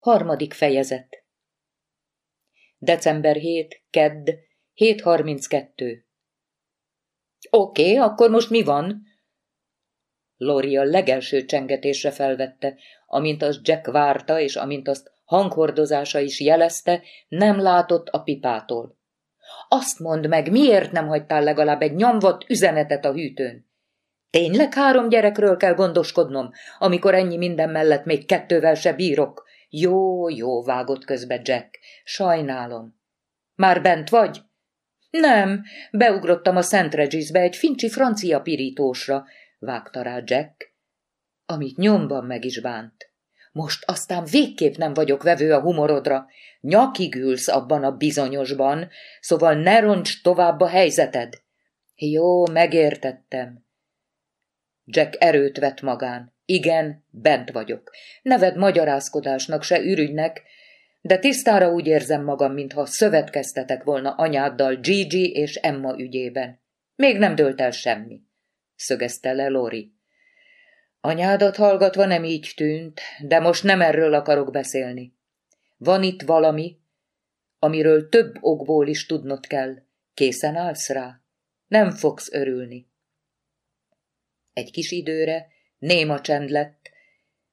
Harmadik fejezet December 7, Kedd, 7.32 Oké, akkor most mi van? Lori a legelső csengetésre felvette, amint azt Jack várta, és amint azt hanghordozása is jelezte, nem látott a pipától. Azt mondd meg, miért nem hagytál legalább egy nyomvat üzenetet a hűtőn? Tényleg három gyerekről kell gondoskodnom, amikor ennyi minden mellett még kettővel se bírok? Jó, jó, vágott közbe Jack. Sajnálom. Már bent vagy? Nem, beugrottam a Szent Regisbe egy fincsi francia pirítósra, vágta rá Jack, amit nyomban meg is bánt. Most aztán végképp nem vagyok vevő a humorodra. Nyakig ülsz abban a bizonyosban, szóval ne roncs tovább a helyzeted. Jó, megértettem. Jack erőt vett magán. Igen, bent vagyok. Neved magyarázkodásnak se ürügynek, de tisztára úgy érzem magam, mintha szövetkeztetek volna anyáddal Gigi és Emma ügyében. Még nem dőlt el semmi, szögezte le Lori. Anyádat hallgatva nem így tűnt, de most nem erről akarok beszélni. Van itt valami, amiről több okból is tudnod kell. Készen állsz rá? Nem fogsz örülni. Egy kis időre néma csend lett,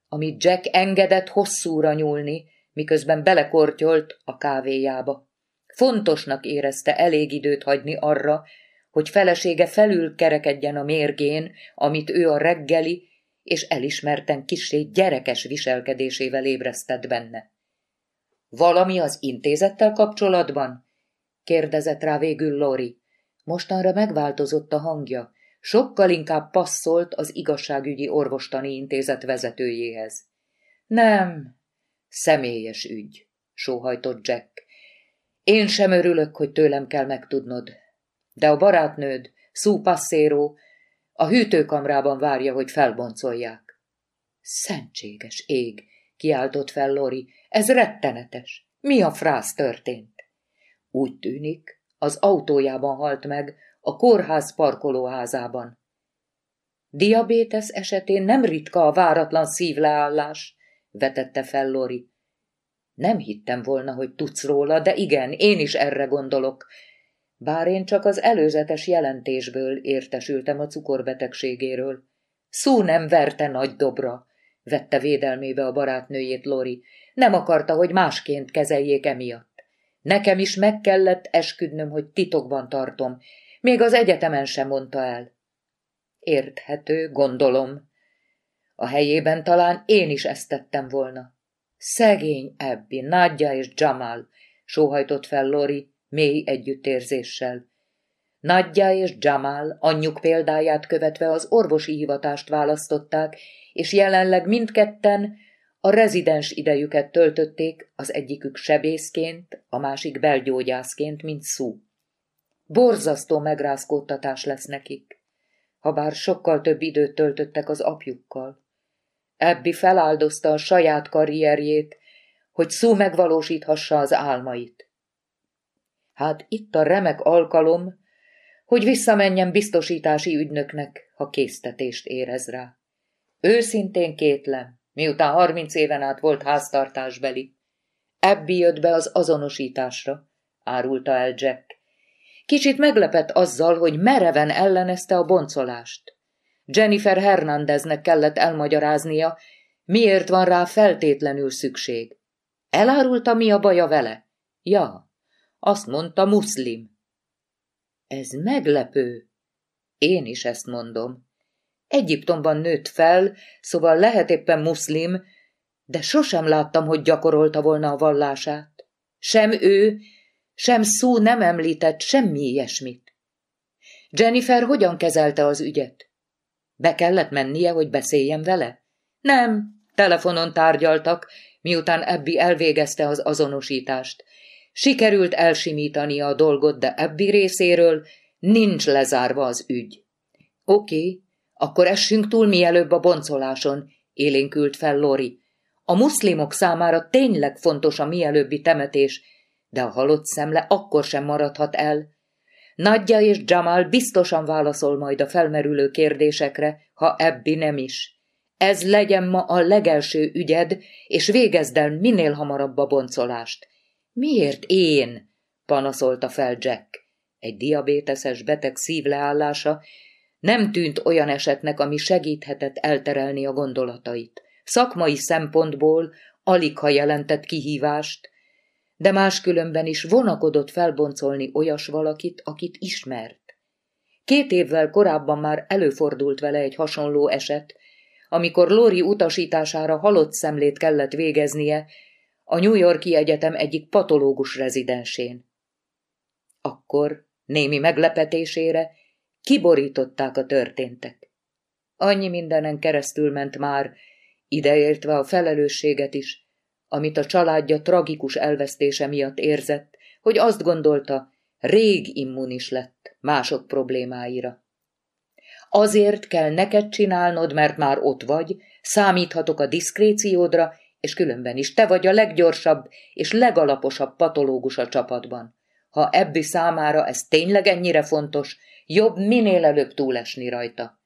amit Jack engedett hosszúra nyúlni, miközben belekortyolt a kávéjába. Fontosnak érezte elég időt hagyni arra, hogy felesége felül kerekedjen a mérgén, amit ő a reggeli és elismerten kisé gyerekes viselkedésével ébresztett benne. Valami az intézettel kapcsolatban? kérdezett rá végül Lori. Mostanra megváltozott a hangja, sokkal inkább passzolt az igazságügyi orvostani intézet vezetőjéhez. Nem, személyes ügy, sóhajtott Jack. Én sem örülök, hogy tőlem kell megtudnod. De a barátnőd, Sue Passero, a hűtőkamrában várja, hogy felboncolják. Szentséges ég, kiáltott fel Lori, ez rettenetes. Mi a frász történt? Úgy tűnik, az autójában halt meg, a kórház parkolóházában. Diabétesz esetén nem ritka a váratlan szívleállás, vetette fel Lori. Nem hittem volna, hogy tudsz róla, de igen, én is erre gondolok. Bár én csak az előzetes jelentésből értesültem a cukorbetegségéről. Szó nem verte nagy dobra, vette védelmébe a barátnőjét Lori. Nem akarta, hogy másként kezeljék emiatt. Nekem is meg kellett esküdnöm, hogy titokban tartom, még az egyetemen sem mondta el. Érthető, gondolom. A helyében talán én is ezt tettem volna. Szegény Ebbi, Nadja és Jamal, sóhajtott fel Lori mély együttérzéssel. Nadja és Jamal anyjuk példáját követve az orvosi hivatást választották, és jelenleg mindketten a rezidens idejüket töltötték, az egyikük sebészként, a másik belgyógyászként, mint szú. Borzasztó megrázkódtatás lesz nekik, ha bár sokkal több időt töltöttek az apjukkal. Ebbi feláldozta a saját karrierjét, hogy szó megvalósíthassa az álmait. Hát itt a remek alkalom, hogy visszamenjen biztosítási ügynöknek, ha késztetést érez rá. Őszintén kétlem, miután harminc éven át volt háztartásbeli. Ebbi jött be az azonosításra, árulta el Jack. Kicsit meglepett azzal, hogy mereven ellenezte a boncolást. Jennifer Hernandeznek kellett elmagyaráznia, miért van rá feltétlenül szükség. Elárulta, mi a baja vele? Ja, azt mondta muszlim. Ez meglepő. Én is ezt mondom. Egyiptomban nőtt fel, szóval lehet éppen muszlim, de sosem láttam, hogy gyakorolta volna a vallását. Sem ő, sem szó nem említett semmi ilyesmit. Jennifer hogyan kezelte az ügyet? Be kellett mennie, hogy beszéljen vele? Nem, telefonon tárgyaltak, miután Ebbi elvégezte az azonosítást. Sikerült elsimítani a dolgot, de Ebbi részéről nincs lezárva az ügy. Oké, akkor essünk túl mielőbb a boncoláson, élénkült fel Lori. A muszlimok számára tényleg fontos a mielőbbi temetés, de a halott szemle akkor sem maradhat el. Nadja és Jamal biztosan válaszol majd a felmerülő kérdésekre, ha Ebbi nem is. Ez legyen ma a legelső ügyed, és végezd el minél hamarabb a boncolást. Miért én? panaszolta fel Jack. Egy diabéteses beteg szívleállása nem tűnt olyan esetnek, ami segíthetett elterelni a gondolatait. Szakmai szempontból alig ha jelentett kihívást, de máskülönben is vonakodott felboncolni olyas valakit, akit ismert. Két évvel korábban már előfordult vele egy hasonló eset, amikor Lori utasítására halott szemlét kellett végeznie a New Yorki Egyetem egyik patológus rezidensén. Akkor, némi meglepetésére, kiborították a történtek. Annyi mindenen keresztül ment már, ideértve a felelősséget is, amit a családja tragikus elvesztése miatt érzett, hogy azt gondolta, rég immunis lett mások problémáira. Azért kell neked csinálnod, mert már ott vagy, számíthatok a diszkréciódra, és különben is te vagy a leggyorsabb és legalaposabb patológus a csapatban. Ha Ebbi számára ez tényleg ennyire fontos, jobb minél előbb túlesni rajta.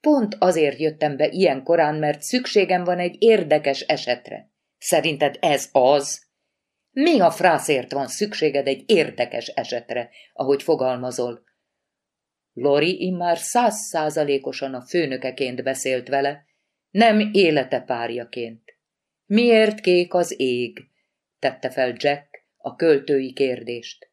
Pont azért jöttem be ilyen korán, mert szükségem van egy érdekes esetre. Szerinted ez az? Mi a frászért van szükséged egy érdekes esetre, ahogy fogalmazol? Lori immár százszázalékosan a főnökeként beszélt vele, nem élete párjaként. Miért kék az ég? tette fel Jack a költői kérdést.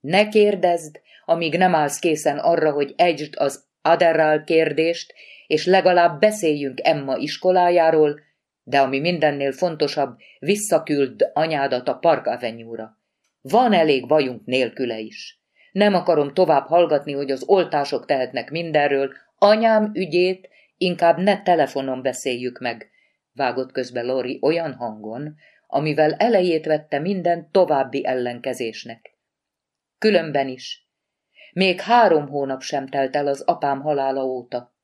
Ne kérdezd, amíg nem állsz készen arra, hogy egysd az Aderral kérdést, és legalább beszéljünk Emma iskolájáról, de ami mindennél fontosabb, visszaküld anyádat a Park Avenue-ra. Van elég bajunk nélküle is. Nem akarom tovább hallgatni, hogy az oltások tehetnek mindenről, anyám ügyét inkább ne telefonon beszéljük meg, vágott közbe Lori olyan hangon, amivel elejét vette minden további ellenkezésnek. Különben is. Még három hónap sem telt el az apám halála óta.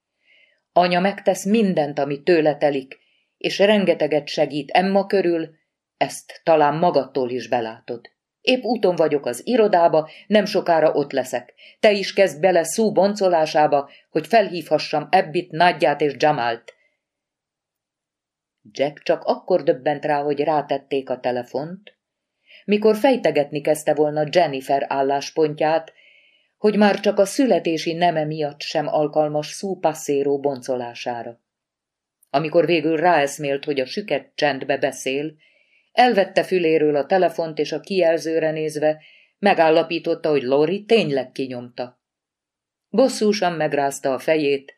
Anya megtesz mindent, ami tőle telik, és rengeteget segít Emma körül, ezt talán magadtól is belátod. Épp úton vagyok az irodába, nem sokára ott leszek. Te is kezd bele szú boncolásába, hogy felhívhassam Ebbit, Nagyját és Jamalt. Jack csak akkor döbbent rá, hogy rátették a telefont, mikor fejtegetni kezdte volna Jennifer álláspontját, hogy már csak a születési neme miatt sem alkalmas szú passzéró boncolására. Amikor végül ráeszmélt, hogy a süket csendbe beszél, elvette füléről a telefont, és a kijelzőre nézve megállapította, hogy Lori tényleg kinyomta. Bosszúsan megrázta a fejét,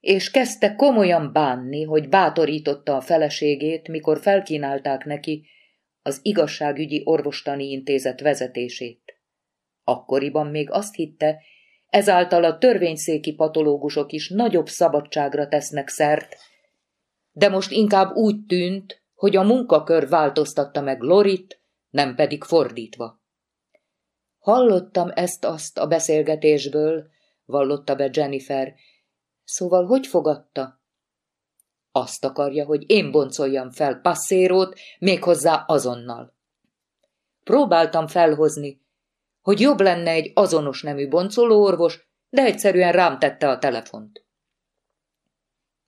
és kezdte komolyan bánni, hogy bátorította a feleségét, mikor felkínálták neki az igazságügyi orvostani intézet vezetését. Akkoriban még azt hitte, ezáltal a törvényszéki patológusok is nagyobb szabadságra tesznek szert, de most inkább úgy tűnt, hogy a munkakör változtatta meg Lorit, nem pedig fordítva. Hallottam ezt-azt a beszélgetésből, vallotta be Jennifer, szóval hogy fogadta? Azt akarja, hogy én boncoljam fel passzérót, méghozzá azonnal. Próbáltam felhozni, hogy jobb lenne egy azonos nemű boncolóorvos, de egyszerűen rám tette a telefont.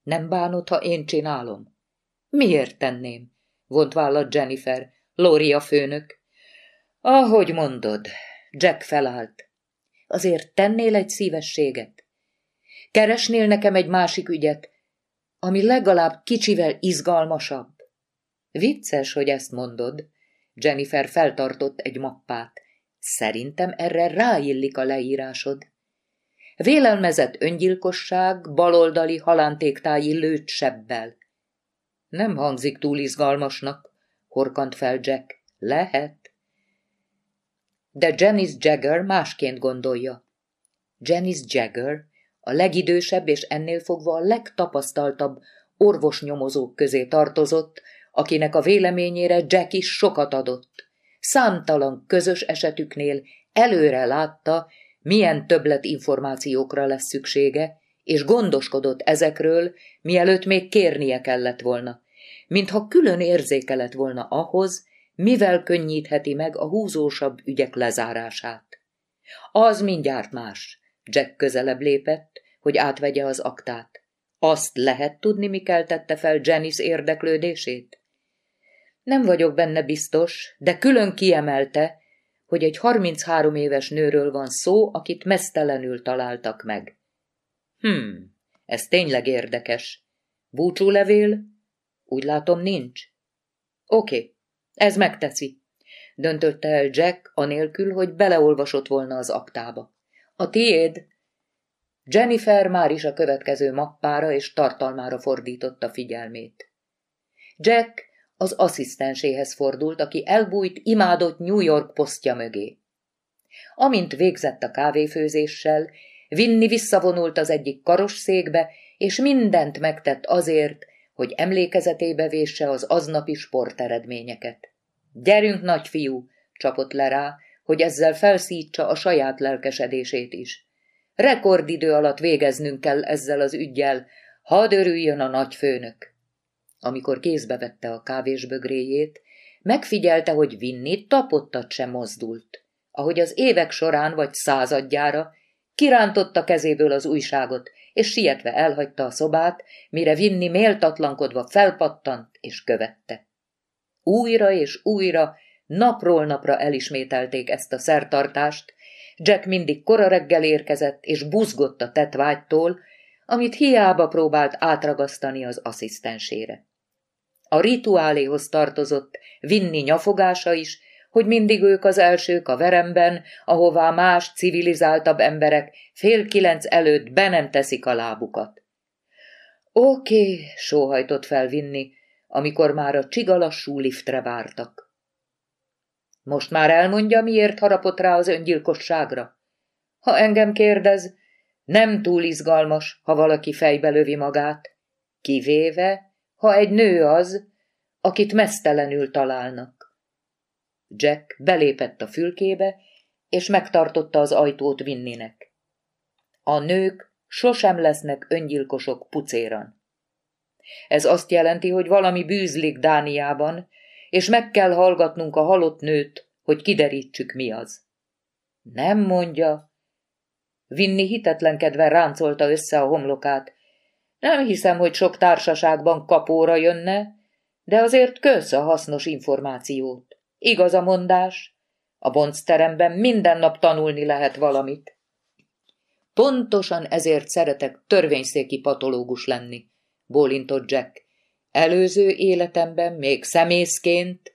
Nem bánod, ha én csinálom? Miért tenném? vont vállat Jennifer, Lori a főnök. Ahogy mondod, Jack felállt. Azért tennél egy szívességet? Keresnél nekem egy másik ügyet, ami legalább kicsivel izgalmasabb? Vicces, hogy ezt mondod. Jennifer feltartott egy mappát. Szerintem erre ráillik a leírásod. Vélelmezett öngyilkosság, baloldali halántéktáji lőtt sebbel. Nem hangzik túl izgalmasnak, horkant fel Jack. Lehet. De Janice Jagger másként gondolja. Janice Jagger a legidősebb és ennél fogva a legtapasztaltabb orvosnyomozók közé tartozott, akinek a véleményére Jack is sokat adott. Számtalan közös esetüknél előre látta, milyen többlet információkra lesz szüksége, és gondoskodott ezekről, mielőtt még kérnie kellett volna, mintha külön érzéke lett volna ahhoz, mivel könnyítheti meg a húzósabb ügyek lezárását. Az mindjárt más. Jack közelebb lépett, hogy átvegye az aktát. Azt lehet tudni, mi keltette fel Janice érdeklődését? Nem vagyok benne biztos, de külön kiemelte, hogy egy 33 éves nőről van szó, akit mesztelenül találtak meg. Hmm, ez tényleg érdekes. Búcsúlevél? Úgy látom, nincs. Oké, ez megteszi, döntötte el Jack, anélkül, hogy beleolvasott volna az aktába. A tiéd? Jennifer már is a következő mappára és tartalmára fordította figyelmét. Jack az asszisztenséhez fordult, aki elbújt imádott New York posztja mögé. Amint végzett a kávéfőzéssel, Vinni visszavonult az egyik karosszékbe, és mindent megtett azért, hogy emlékezetébe vésse az aznapi sporteredményeket. Gyerünk, nagyfiú, csapott le rá, hogy ezzel felszítsa a saját lelkesedését is. Rekordidő alatt végeznünk kell ezzel az ügyjel, hadd örüljön a nagyfőnök. Amikor kézbe vette a kávésbögréjét, megfigyelte, hogy Vinni tapottat sem mozdult. Ahogy az évek során vagy századjára kirántotta kezéből az újságot, és sietve elhagyta a szobát, mire Vinni méltatlankodva felpattant és követte. Újra és újra, napról napra elismételték ezt a szertartást, Jack mindig kora reggel érkezett, és buzgott a tetvágytól, amit hiába próbált átragasztani az asszisztensére. A rituáléhoz tartozott vinni nyafogása is, hogy mindig ők az elsők a veremben, ahová más civilizáltabb emberek fél kilenc előtt be nem teszik a lábukat. Oké, okay, sóhajtott fel Vinni, amikor már a csigalassú liftre vártak. Most már elmondja, miért harapott rá az öngyilkosságra? Ha engem kérdez, nem túl izgalmas, ha valaki fejbe lövi magát, kivéve, ha egy nő az, akit mesztelenül találnak. Jack belépett a fülkébe, és megtartotta az ajtót Vinninek. A nők sosem lesznek öngyilkosok pucéran. Ez azt jelenti, hogy valami bűzlik Dániában, és meg kell hallgatnunk a halott nőt, hogy kiderítsük mi az. Nem mondja. Vinni hitetlenkedve ráncolta össze a homlokát, nem hiszem, hogy sok társaságban kapóra jönne, de azért kösz a hasznos információt. Igaz a mondás? A boncteremben minden nap tanulni lehet valamit. Pontosan ezért szeretek törvényszéki patológus lenni, bólintott Jack. Előző életemben, még szemészként,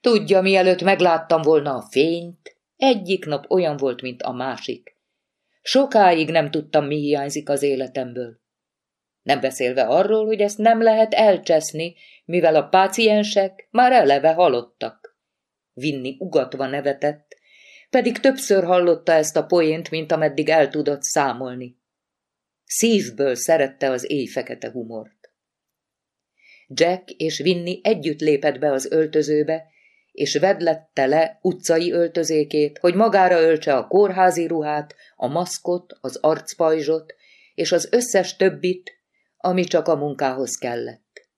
tudja, mielőtt megláttam volna a fényt, egyik nap olyan volt, mint a másik. Sokáig nem tudtam, mi hiányzik az életemből. Nem beszélve arról, hogy ezt nem lehet elcseszni, mivel a páciensek már eleve halottak. Vinni ugatva nevetett, pedig többször hallotta ezt a poént, mint ameddig el tudott számolni. Szívből szerette az éjfekete humort. Jack és Vinni együtt lépett be az öltözőbe, és vedlette le utcai öltözékét, hogy magára öltse a kórházi ruhát, a maszkot, az arcpajzsot, és az összes többit, ami csak a munkához kellett.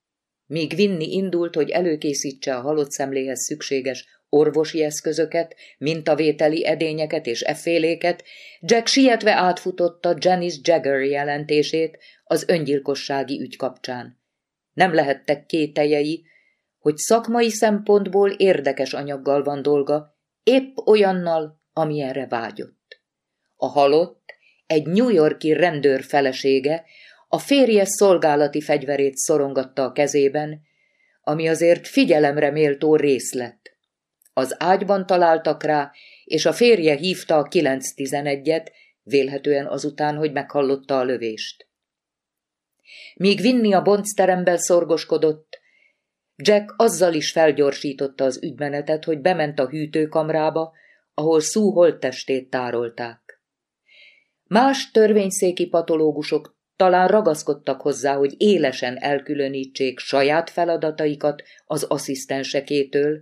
Míg Vinni indult, hogy előkészítse a halott szemléhez szükséges orvosi eszközöket, mintavételi edényeket és efféléket, Jack sietve átfutotta Janice Jagger jelentését az öngyilkossági ügy kapcsán. Nem lehettek kételjei, hogy szakmai szempontból érdekes anyaggal van dolga, épp olyannal, amilyenre vágyott. A halott egy New Yorki rendőr felesége, a férje szolgálati fegyverét szorongatta a kezében, ami azért figyelemre méltó részlet. Az ágyban találtak rá, és a férje hívta a 911-et, vélhetően azután, hogy meghallotta a lövést. Míg Vinni a boncteremben szorgoskodott, Jack azzal is felgyorsította az ügymenetet, hogy bement a hűtőkamrába, ahol Szú holttestét tárolták. Más törvényszéki patológusok talán ragaszkodtak hozzá, hogy élesen elkülönítsék saját feladataikat az asszisztensekétől,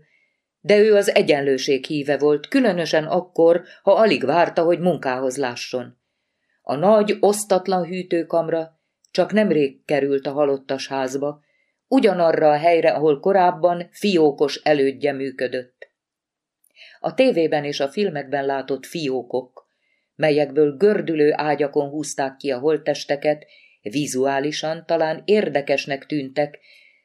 de ő az egyenlőség híve volt, különösen akkor, ha alig várta, hogy munkához lásson. A nagy, osztatlan hűtőkamra csak nemrég került a halottas házba, ugyanarra a helyre, ahol korábban fiókos elődje működött. A tévében és a filmekben látott fiókok, melyekből gördülő ágyakon húzták ki a holttesteket, Vizuálisan talán érdekesnek tűntek,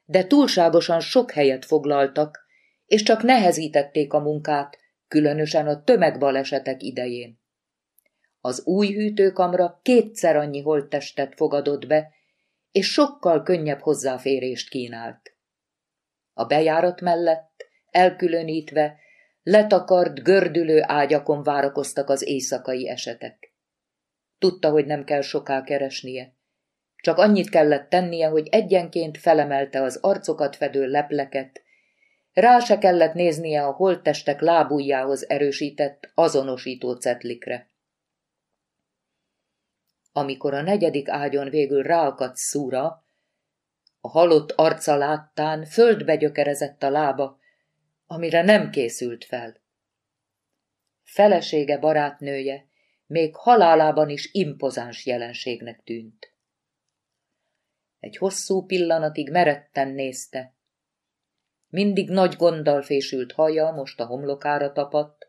de túlságosan sok helyet foglaltak, és csak nehezítették a munkát, különösen a tömegbalesetek idején. Az új hűtőkamra kétszer annyi holttestet fogadott be, és sokkal könnyebb hozzáférést kínált. A bejárat mellett, elkülönítve, letakart, gördülő ágyakon várakoztak az éjszakai esetek. Tudta, hogy nem kell soká keresnie. Csak annyit kellett tennie, hogy egyenként felemelte az arcokat fedő lepleket, rá se kellett néznie a holttestek lábujjához erősített azonosító cetlikre. Amikor a negyedik ágyon végül ráakadt szúra, a halott arca láttán földbe gyökerezett a lába, amire nem készült fel. Felesége barátnője még halálában is impozáns jelenségnek tűnt. Egy hosszú pillanatig meretten nézte. Mindig nagy gonddal fésült haja most a homlokára tapadt,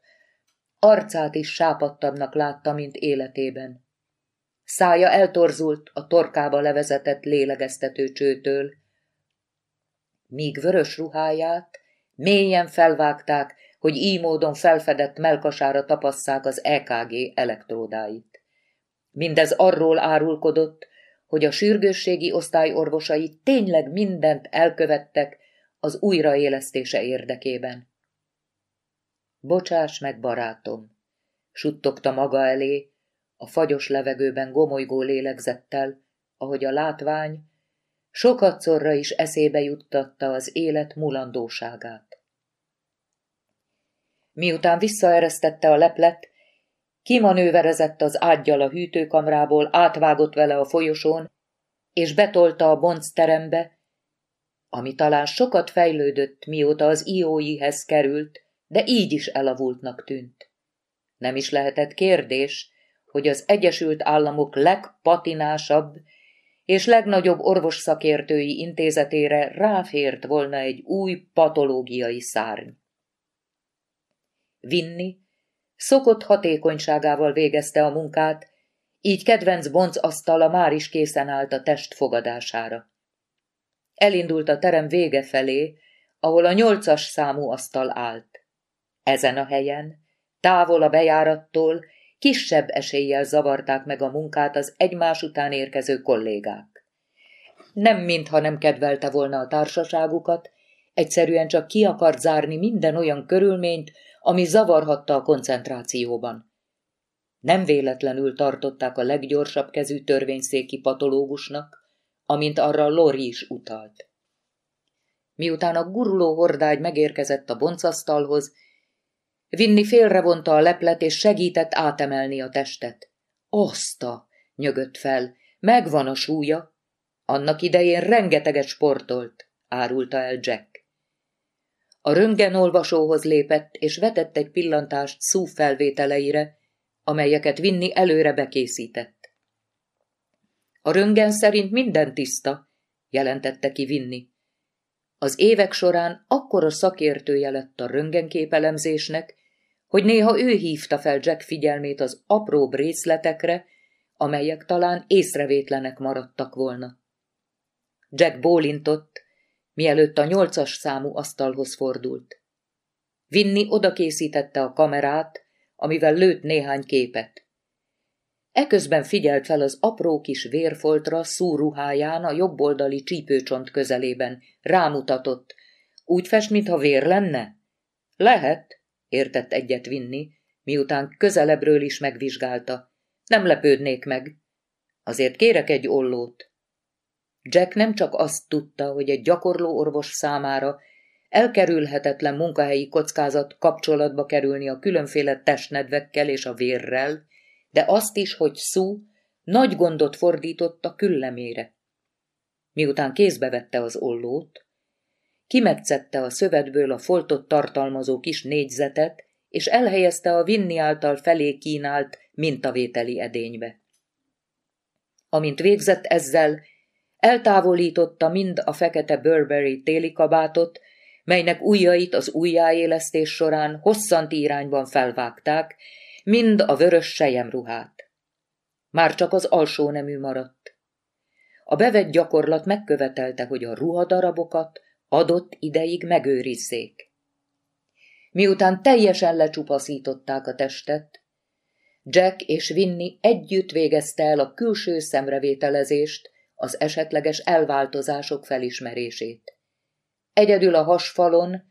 arcát is sápadtabbnak látta, mint életében. Szája eltorzult a torkába levezetett lélegeztető csőtől, míg vörös ruháját mélyen felvágták, hogy így módon felfedett melkasára tapasszák az EKG elektródáit. Mindez arról árulkodott, hogy a sürgősségi osztály orvosai tényleg mindent elkövettek az újraélesztése érdekében. Bocsáss meg, barátom, suttogta maga elé, a fagyos levegőben gomolygó lélegzettel, ahogy a látvány sokatszorra is eszébe juttatta az élet mulandóságát. Miután visszaeresztette a leplet, kimanőverezett az ágyjal a hűtőkamrából, átvágott vele a folyosón, és betolta a bonc terembe, ami talán sokat fejlődött, mióta az ióihez került, de így is elavultnak tűnt. Nem is lehetett kérdés, hogy az Egyesült Államok legpatinásabb és legnagyobb orvosszakértői intézetére ráfért volna egy új patológiai szárny. Vinni szokott hatékonyságával végezte a munkát, így kedvenc bonc asztala már is készen állt a test fogadására. Elindult a terem vége felé, ahol a nyolcas számú asztal állt. Ezen a helyen, távol a bejárattól, kisebb eséllyel zavarták meg a munkát az egymás után érkező kollégák. Nem mintha nem kedvelte volna a társaságukat, egyszerűen csak ki akart zárni minden olyan körülményt, ami zavarhatta a koncentrációban. Nem véletlenül tartották a leggyorsabb kezű törvényszéki patológusnak, amint arra Lori is utalt. Miután a guruló hordágy megérkezett a boncasztalhoz, Vinni félrevonta a leplet, és segített átemelni a testet. Oszta, nyögött fel, megvan a súlya. Annak idején rengeteget sportolt, árulta el Jack. A röntgenolvasóhoz lépett, és vetett egy pillantást szú felvételeire, amelyeket Vinni előre bekészített. A röngen szerint minden tiszta, jelentette ki Vinni. Az évek során akkora szakértője lett a röngenképelemzésnek, hogy néha ő hívta fel Jack figyelmét az apró részletekre, amelyek talán észrevétlenek maradtak volna. Jack bólintott, mielőtt a nyolcas számú asztalhoz fordult. Vinni odakészítette a kamerát, amivel lőtt néhány képet. Eközben figyelt fel az apró kis vérfoltra szúruháján a jobboldali csípőcsont közelében. Rámutatott. Úgy fest, mintha vér lenne? Lehet, értett egyet vinni, miután közelebbről is megvizsgálta. Nem lepődnék meg. Azért kérek egy ollót. Jack nem csak azt tudta, hogy egy gyakorló orvos számára elkerülhetetlen munkahelyi kockázat kapcsolatba kerülni a különféle testnedvekkel és a vérrel, de azt is, hogy szú nagy gondot fordított a küllemére. Miután kézbe vette az ollót, kimetszette a szövetből a foltot tartalmazó kis négyzetet, és elhelyezte a Vinni által felé kínált mintavételi edénybe. Amint végzett ezzel, eltávolította mind a fekete Burberry téli kabátot, melynek ujjait az ujjáélesztés során hosszant irányban felvágták, mind a vörös sejemruhát. Már csak az alsó nemű maradt. A bevett gyakorlat megkövetelte, hogy a ruhadarabokat adott ideig megőrizzék. Miután teljesen lecsupaszították a testet, Jack és Vinny együtt végezte el a külső szemrevételezést, az esetleges elváltozások felismerését. Egyedül a hasfalon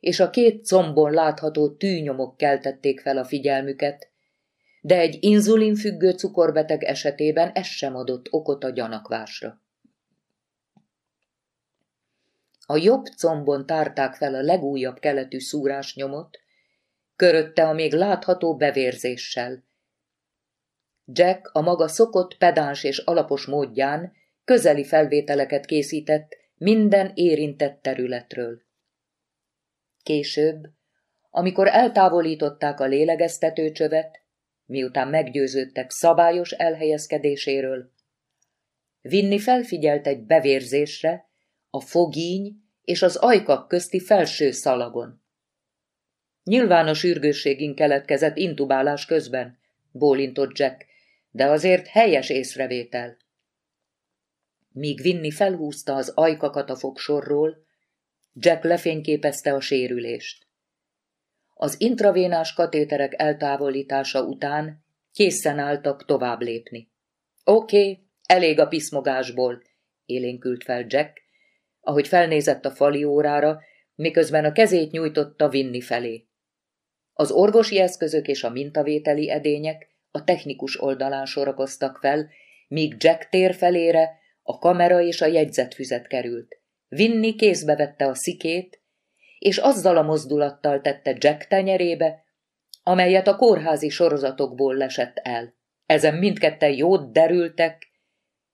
és a két combon látható tűnyomok keltették fel a figyelmüket, de egy inzulinfüggő cukorbeteg esetében ez sem adott okot a gyanakvásra. A jobb combon tárták fel a legújabb keletű szúrásnyomot, körötte a még látható bevérzéssel. Jack a maga szokott pedáns és alapos módján közeli felvételeket készített minden érintett területről. Később, amikor eltávolították a lélegeztetőcsövet, miután meggyőződtek szabályos elhelyezkedéséről, Vinni felfigyelt egy bevérzésre a fogíny és az ajkak közti felső szalagon. Nyilvános ürgősségén keletkezett intubálás közben, bólintott Jack, de azért helyes észrevétel. Míg Vinni felhúzta az ajkakat a fogsorról, Jack lefényképezte a sérülést. Az intravénás katéterek eltávolítása után készen álltak tovább lépni. Oké, okay, elég a piszmogásból, élénkült fel Jack, ahogy felnézett a fali órára, miközben a kezét nyújtotta Vinni felé. Az orvosi eszközök és a mintavételi edények a technikus oldalán sorakoztak fel, míg Jack tér felére a kamera és a jegyzetfüzet került. Vinni kézbe vette a szikét, és azzal a mozdulattal tette Jack tenyerébe, amelyet a kórházi sorozatokból lesett el. Ezen mindketten jót derültek,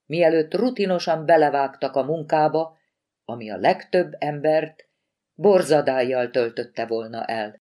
mielőtt rutinosan belevágtak a munkába, ami a legtöbb embert borzadájjal töltötte volna el.